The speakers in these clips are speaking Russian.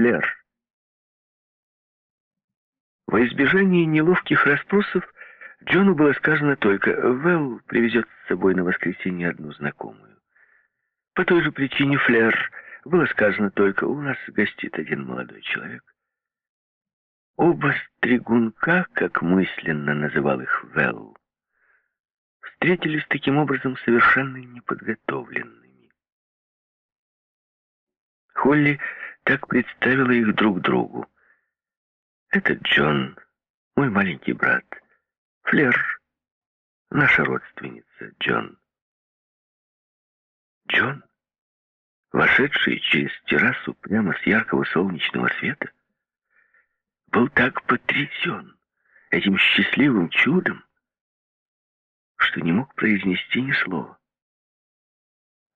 Флер. Во избежание неловких расспросов Джону было сказано только, Вэл привезет с собой на воскресенье одну знакомую. По той же причине Флер было сказано только, у нас гостит один молодой человек. Оба стригунка, как мысленно называл их Вэл, встретились таким образом совершенно неподготовленными. Холли так представила их друг другу. Это Джон, мой маленький брат. Флер, наша родственница, Джон. Джон, вошедший через террасу прямо с яркого солнечного света, был так потрясен этим счастливым чудом, что не мог произнести ни слова.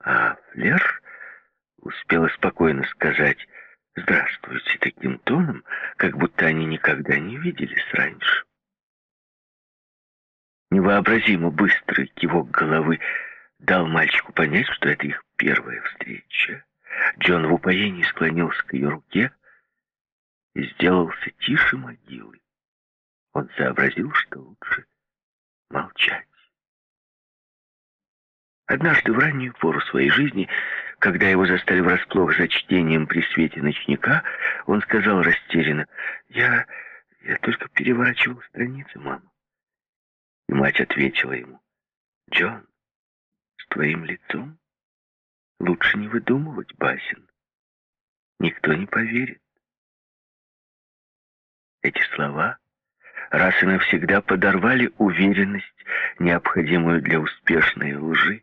А Флер успела спокойно сказать «Здравствуйте» таким тоном, как будто они никогда не виделись раньше. Невообразимо быстрый кивок головы дал мальчику понять, что это их первая встреча. Джон в упоении склонился к ее руке и сделался тише могилы. Он сообразил, что лучше молчать. Однажды в раннюю пору своей жизни, когда его застали врасплох за чтением при свете ночника, он сказал растерянно, «Я... я только переворачивал страницы, мама». И мать ответила ему, «Джон, с твоим лицом лучше не выдумывать басен. Никто не поверит». Эти слова раз и навсегда подорвали уверенность, необходимую для успешной лжи.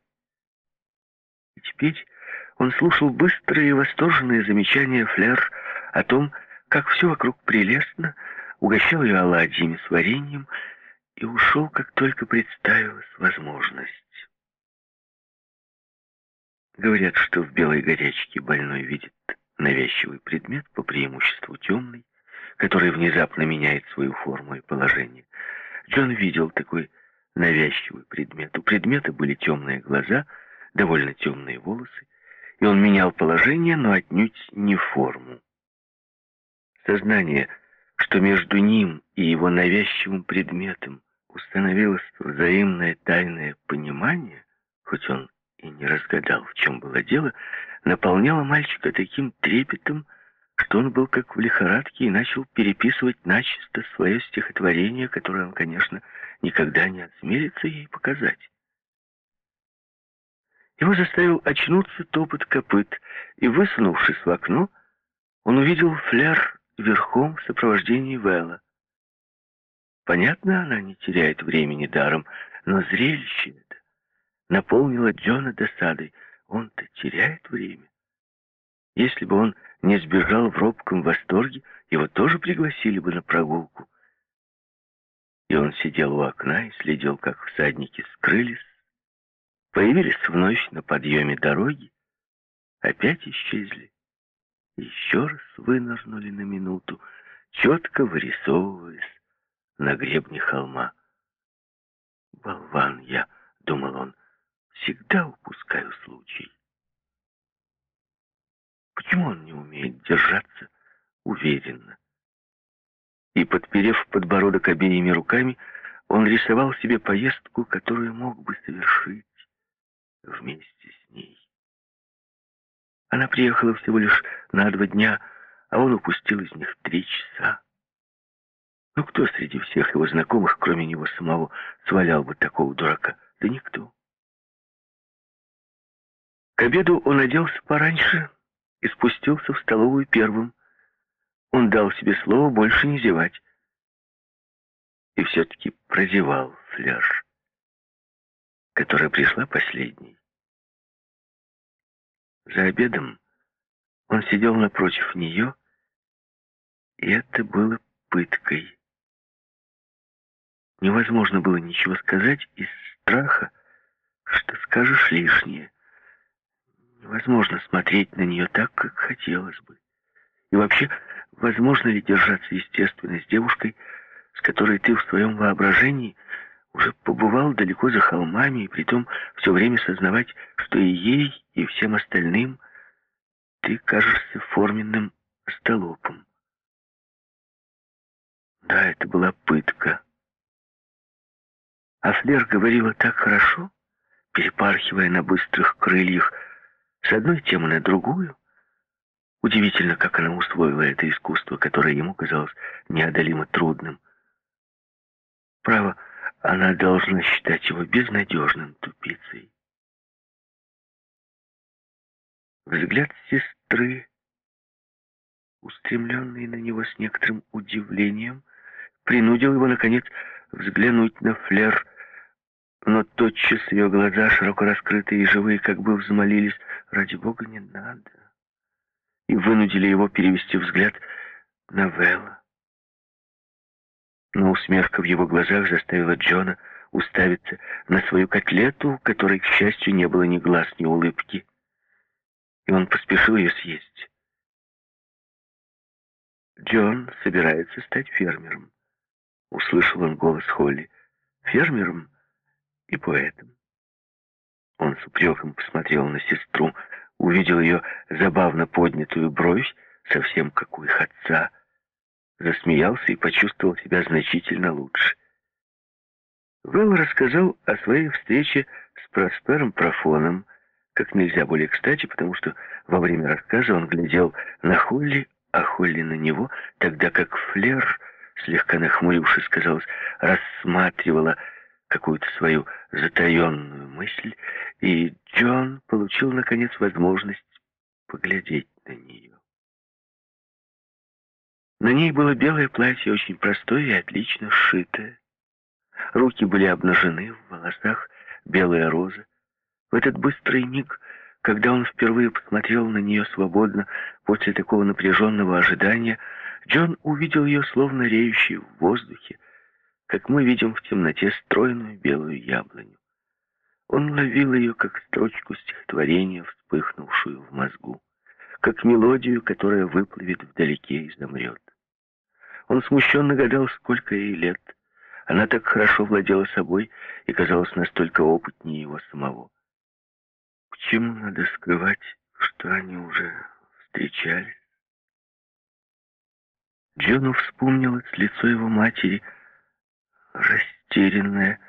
И теперь он слушал быстрые и восторженные замечания Флер о том, как все вокруг прелестно, угощал ее оладьями с вареньем и ушел, как только представилась возможность. Говорят, что в белой горячке больной видит навязчивый предмет, по преимуществу темный, который внезапно меняет свою форму и положение. Джон видел такой навязчивый предмет. У предмета были темные глаза — довольно темные волосы, и он менял положение, но отнюдь не форму. Сознание, что между ним и его навязчивым предметом установилось взаимное тайное понимание, хоть он и не разгадал, в чем было дело, наполняло мальчика таким трепетом, что он был как в лихорадке и начал переписывать начисто свое стихотворение, которое он, конечно, никогда не осмелится ей показать. Его заставил очнуться топот копыт, и, высунувшись в окно, он увидел фляр верхом в сопровождении Вэлла. Понятно, она не теряет времени даром, но зрелище это наполнило Джона досадой. Он-то теряет время. Если бы он не сбежал в робком восторге, его тоже пригласили бы на прогулку. И он сидел у окна и следил, как всадники скрылись Появились вновь на подъеме дороги, опять исчезли. Еще раз вынырнули на минуту, четко вырисовываясь на гребне холма. «Болван я», — думал он, — «всегда упускаю случай». Почему он не умеет держаться уверенно? И, подперев подбородок обеими руками, он рисовал себе поездку, которую мог бы совершить вместе с ней. Она приехала всего лишь на два дня, а он упустил из них три часа. Ну кто среди всех его знакомых, кроме него самого, свалял бы такого дурака? Да никто. К обеду он оделся пораньше и спустился в столовую первым. Он дал себе слово больше не зевать. И все-таки прозевал фляж которая пришла последней. За обедом он сидел напротив нее, и это было пыткой. Невозможно было ничего сказать из страха, что скажешь лишнее. Невозможно смотреть на нее так, как хотелось бы. И вообще, возможно ли держаться естественно с девушкой, с которой ты в своем воображении уже побывал далеко за холмами, и притом все время сознавать, что и ей, и всем остальным ты кажешься форменным остолопом. Да, это была пытка. А Флер говорила так хорошо, перепархивая на быстрых крыльях с одной темы на другую. Удивительно, как она усвоила это искусство, которое ему казалось неодолимо трудным. Право, она должна считать его безнадежным тупицей. Взгляд сестры, устремленный на него с некоторым удивлением, принудил его, наконец, взглянуть на флер, но тотчас ее глаза, широко раскрытые и живые, как бы взмолились, «Ради Бога, не надо!» и вынудили его перевести взгляд на Вэлла. Но усмешка в его глазах заставила Джона уставиться на свою котлету, которой, к счастью, не было ни глаз, ни улыбки. И он поспешил ее съесть. Джон собирается стать фермером. Услышал он голос Холли. Фермером и поэтом. Он с упреком посмотрел на сестру, увидел ее забавно поднятую бровь, совсем как у их отца, засмеялся и почувствовал себя значительно лучше. Вэлл рассказал о своей встрече с Проспером Профоном, как нельзя более кстати, потому что во время рассказа он глядел на Холли, а Холли на него, тогда как Флер, слегка нахмурившись, казалось, рассматривала какую-то свою затаенную мысль, и Джон получил, наконец, возможность поглядеть На ней было белое платье, очень простое и отлично сшитое. Руки были обнажены, в волосах белая роза. В этот быстрый миг, когда он впервые посмотрел на нее свободно после такого напряженного ожидания, Джон увидел ее словно реющей в воздухе, как мы видим в темноте стройную белую яблоню. Он ловил ее, как строчку стихотворения, вспыхнувшую в мозгу, как мелодию, которая выплывет вдалеке и замрет. Он смущенно гадал, сколько ей лет. Она так хорошо владела собой и казалась настолько опытнее его самого. Почему надо скрывать, что они уже встречались? Джону вспомнилось лицо его матери — растерянная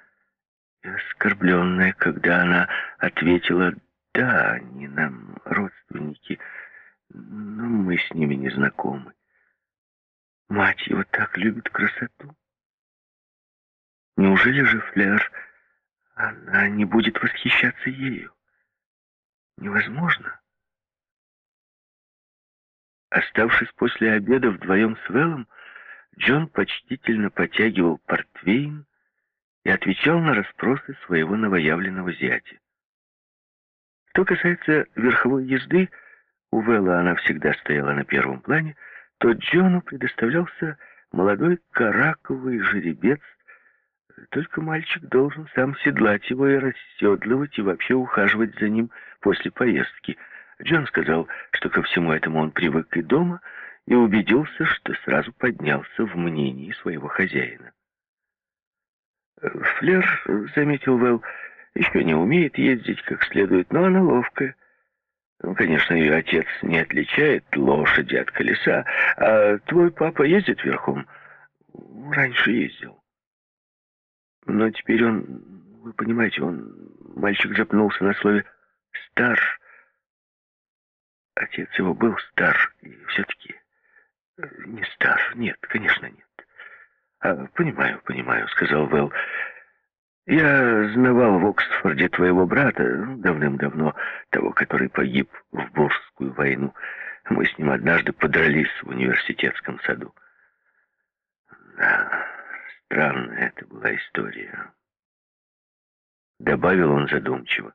и оскорбленная, когда она ответила «Да, они нам родственники, но мы с ними не знакомы». Мать его так любит красоту. Неужели же Флер, она не будет восхищаться ею? Невозможно. Оставшись после обеда вдвоем с Вэллом, Джон почтительно потягивал портвейн и отвечал на расспросы своего новоявленного зятя. Что касается верховой езды, у Вэлла она всегда стояла на первом плане, то Джону предоставлялся молодой караковый жеребец, только мальчик должен сам седлать его и расседлывать, и вообще ухаживать за ним после поездки. Джон сказал, что ко всему этому он привык и дома, и убедился, что сразу поднялся в мнении своего хозяина. Флер, заметил Вэл, еще не умеет ездить как следует, но она ловкая. Конечно, ее отец не отличает лошади от колеса, а твой папа ездит верхом? Раньше ездил. Но теперь он, вы понимаете, он, мальчик запнулся на слове «стар». Отец его был стар, и все-таки «Не стар, нет, конечно, нет». А, «Понимаю, понимаю», — сказал Вэлл. «Я знавал в Оксфорде твоего брата ну, давным-давно, того, который погиб в Бурскую войну. Мы с ним однажды подрались в университетском саду». «Да, странная это была история», — добавил он задумчиво.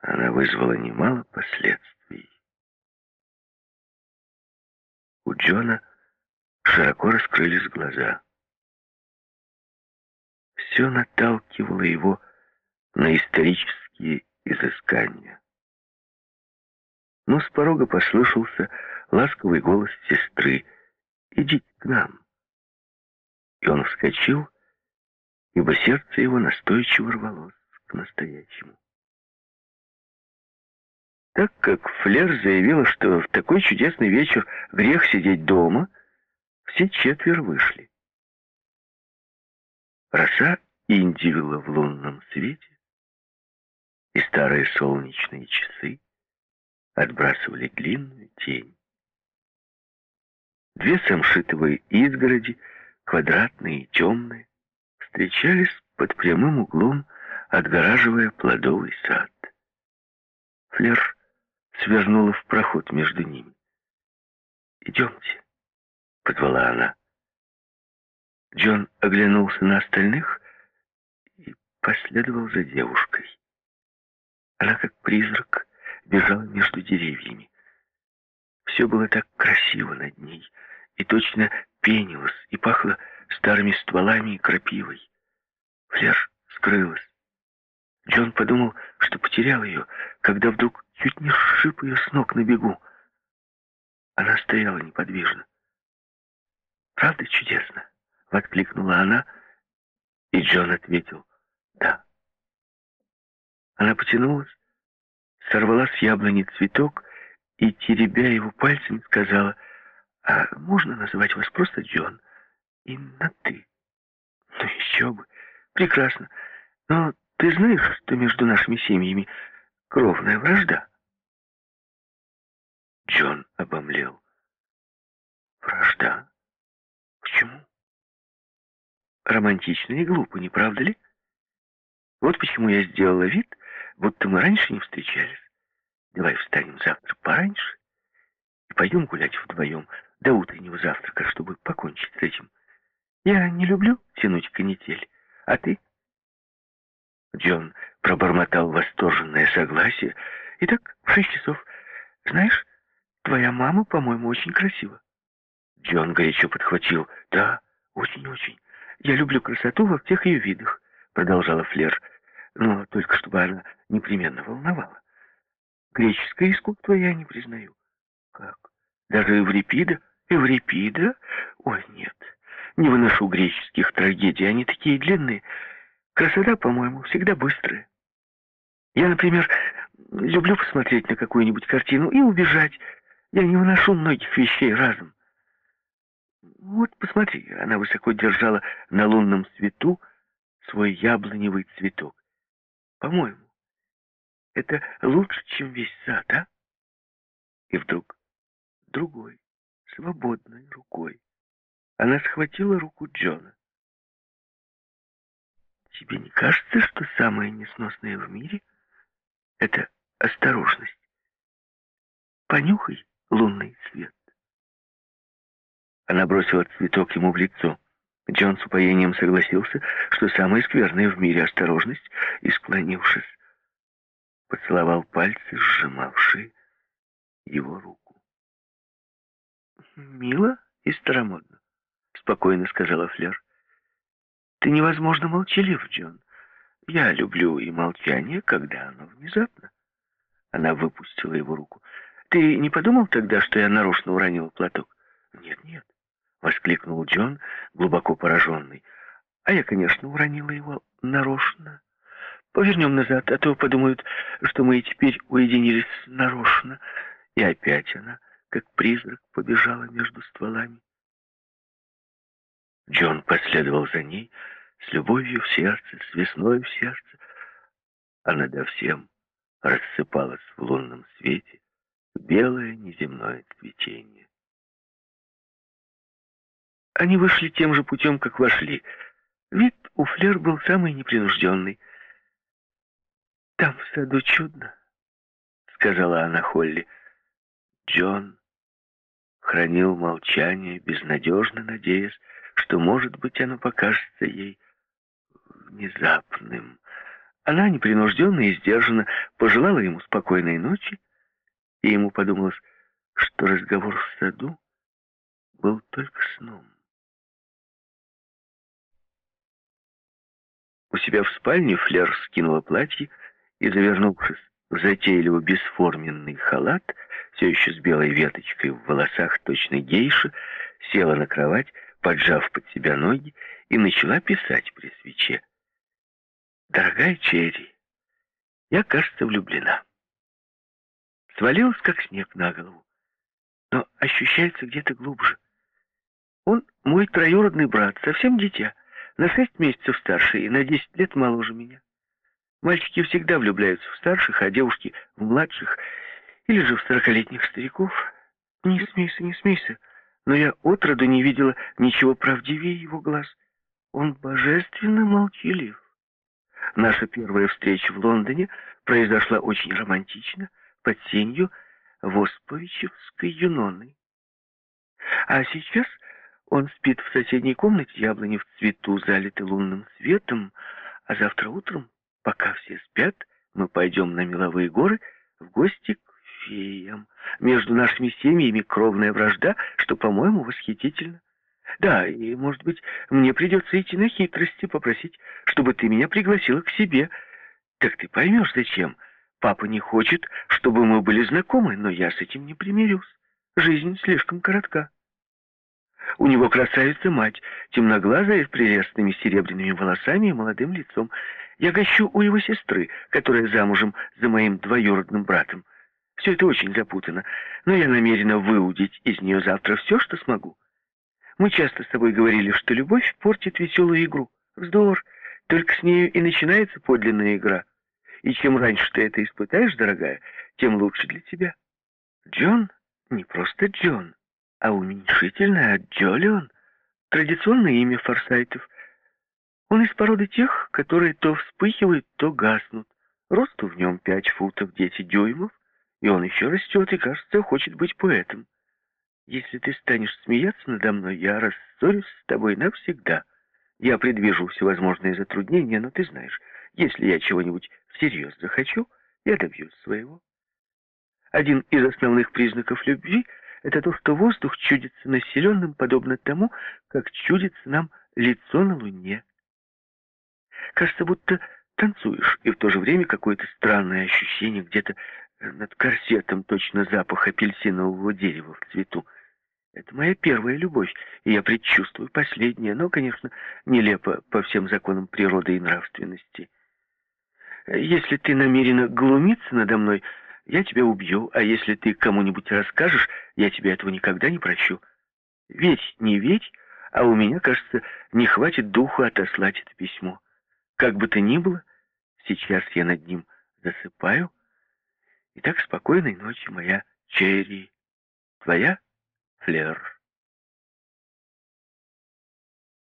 Она вызвала немало последствий. У Джона широко раскрылись глаза. Все наталкивало его на исторические изыскания. Но с порога послышался ласковый голос сестры «Идите к нам». И он вскочил, ибо сердце его настойчиво рвалось к настоящему. Так как Флер заявила, что в такой чудесный вечер грех сидеть дома, все четверо вышли. Роса индивила в лунном свете, и старые солнечные часы отбрасывали длинную тень. Две самшитовые изгороди, квадратные и темные, встречались под прямым углом, отгораживая плодовый сад. Флер свернула в проход между ними. «Идемте», — позвала она. Джон оглянулся на остальных и последовал за девушкой. Она, как призрак, бежала между деревьями. Все было так красиво над ней, и точно пенилось, и пахло старыми стволами и крапивой. Флер скрылась. Джон подумал, что потерял ее, когда вдруг чуть не сшиб ее с ног на бегу. Она стояла неподвижно. «Правда чудесно?» — воскликнула она, и Джон ответил «Да». Она потянулась, сорвала с яблони цветок и, теребя его пальцами, сказала, «А можно называть вас просто Джон? Именно ты?» «Ну еще бы! Прекрасно! Но ты знаешь, что между нашими семьями кровная вражда?» Джон обомлел. «Вражда? Почему?» «Романтично и глупо, не правда ли? Вот почему я сделала вид, будто мы раньше не встречались. Давай встанем завтра пораньше и пойдем гулять вдвоем до утреннего завтрака, чтобы покончить с этим. Я не люблю тянуть канитель, а ты?» Джон пробормотал восторженное согласие. «Итак, в шесть часов. Знаешь, твоя мама, по-моему, очень красива». Джон горячо подхватил. «Да, очень-очень. Я люблю красоту во всех ее видах», — продолжала Флер. «Но только чтобы она непременно волновала. Греческое искусство я не признаю». «Как? Даже Эврипида?» «Эврипида? Ой, нет. Не выношу греческих трагедий. Они такие длинные. Красота, по-моему, всегда быстрая. Я, например, люблю посмотреть на какую-нибудь картину и убежать. Я не выношу многих вещей разом. Вот посмотри, она высоко держала на лунном свету свой яблоневый цветок. По-моему, это лучше, чем весь сад, а? И вдруг другой, свободной рукой, она схватила руку Джона. Тебе не кажется, что самое несносное в мире — это осторожность? Понюхай лунный свет. Она бросила цветок ему в лицо. Джон с упоением согласился, что самое скверное в мире — осторожность, и, склонившись, поцеловал пальцы, сжимавшие его руку. «Мило и старомодно», — спокойно сказала Флер. Ты невозможно молчалив, Джон. Я люблю и молчание, когда оно внезапно. Она выпустила его руку. Ты не подумал тогда, что я нарочно уронил платок? Нет, нет, воскликнул Джон, глубоко пораженный. А я, конечно, уронила его нарочно. Повернем назад, а то подумают, что мы теперь уединились нарочно. И опять она, как призрак, побежала между стволами. Джон последовал за ней с любовью в сердце, с весной в сердце. А над всем рассыпалось в лунном свете белое неземное цветение. Они вышли тем же путем, как вошли. Вид у Флер был самый непринужденный. «Там в саду чудно», — сказала она Холли. Джон хранил молчание, безнадежно надеясь, что, может быть, оно покажется ей внезапным. Она непринужденно и сдержанно пожелала ему спокойной ночи, и ему подумалось, что разговор в саду был только сном. У себя в спальне Флер скинула платье и, завернувшись в затейливо бесформенный халат, все еще с белой веточкой в волосах точно гейша, села на кровать, поджав под себя ноги, и начала писать при свече. «Дорогая Черри, я, кажется, влюблена». свалилась, как снег на голову, но ощущается где-то глубже. Он мой троюродный брат, совсем дитя, на шесть месяцев старше и на десять лет моложе меня. Мальчики всегда влюбляются в старших, а девушки — в младших или же в сорокалетних стариков. Не смейся, не смейся, но я отроду не видела ничего правдивее его глаз. Он божественно молчалив. Наша первая встреча в Лондоне произошла очень романтично, под сенью Восповичевской юноны. А сейчас он спит в соседней комнате, яблони в цвету, залиты лунным светом, а завтра утром, пока все спят, мы пойдем на меловые горы в гости к феям. Между нашими семьями кровная вражда, что, по-моему, восхитительно. Да, и, может быть, мне придется идти на хитрости, попросить, чтобы ты меня пригласила к себе. Так ты поймешь, зачем. Папа не хочет, чтобы мы были знакомы, но я с этим не примирюсь. Жизнь слишком коротка. У него красавица-мать, темноглазая, с прелестными серебряными волосами и молодым лицом. Я гощу у его сестры, которая замужем за моим двоюродным братом. Все это очень запутано, но я намерена выудить из нее завтра все, что смогу. Мы часто с тобой говорили, что любовь портит веселую игру. Вздор, только с нею и начинается подлинная игра. И чем раньше ты это испытаешь, дорогая, тем лучше для тебя. Джон не просто Джон а уменьшительное Джолион — традиционное имя форсайтов. Он из породы тех, которые то вспыхивают, то гаснут. Росту в нем пять футов десять дюймов, и он еще растет и, кажется, хочет быть поэтом. Если ты станешь смеяться надо мной, я рассорюсь с тобой навсегда. Я предвижу всевозможные затруднения, но ты знаешь, если я чего-нибудь всерьез захочу, я добьюсь своего. Один из основных признаков любви — это то, что воздух чудится населенным, подобно тому, как чудится нам лицо на луне. Кажется, будто танцуешь, и в то же время какое-то странное ощущение где-то над корсетом, точно запах апельсинового дерева в цвету. Это моя первая любовь, и я предчувствую последнее, но, конечно, нелепо по всем законам природы и нравственности. Если ты намерена глумиться надо мной, я тебя убью, а если ты кому-нибудь расскажешь, я тебе этого никогда не прощу. Ведь не ведь, а у меня, кажется, не хватит духу отослать это письмо. Как бы то ни было, сейчас я над ним засыпаю. И так спокойной ночи, моя Черри. Твоя Флер.